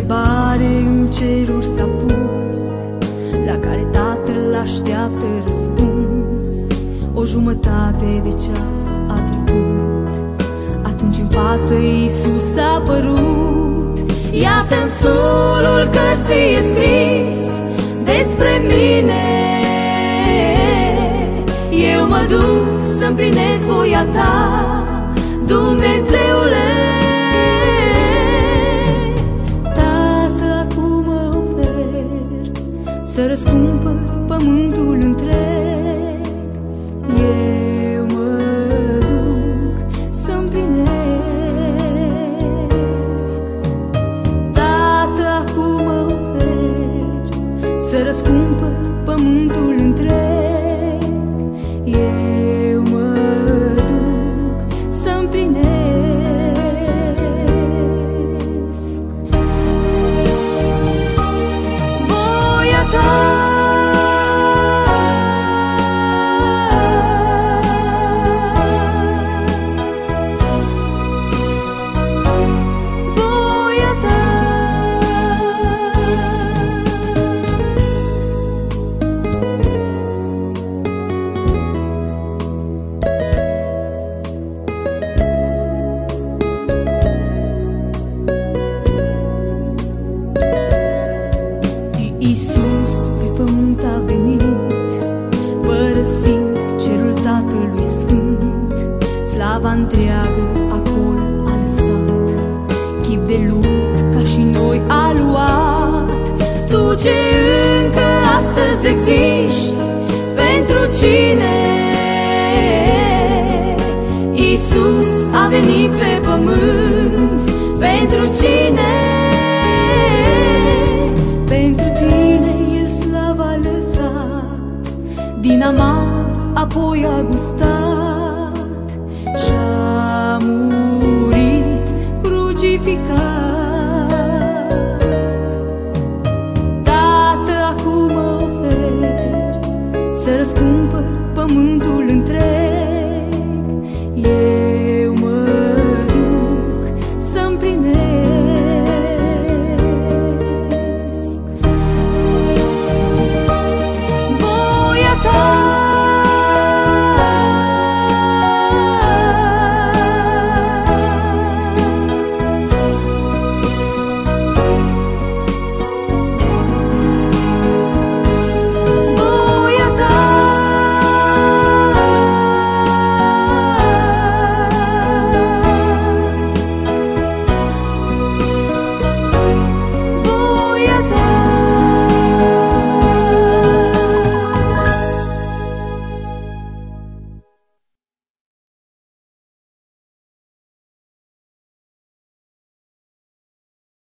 întrebare în ceruri s-a pus La care tatăl așteaptă răspuns. O jumătate de ceas a trecut Atunci în față Iisus a apărut. Iată în surul cărții e scris Despre mine. Eu mă duc să împlinesc voia ta Dumnezeule Să răscumpăr pământul întreg. Eu mă duc să împlinesc. Tată, acum mă ofer Să răscumpăr pământul întreagă acolo a lăsat Chip de lut ca și noi a luat. Tu ce încă astăzi existi Pentru cine? Iisus a venit pe pământ Pentru cine? Pentru tine el slava a lăsat Din amar apoi a gustat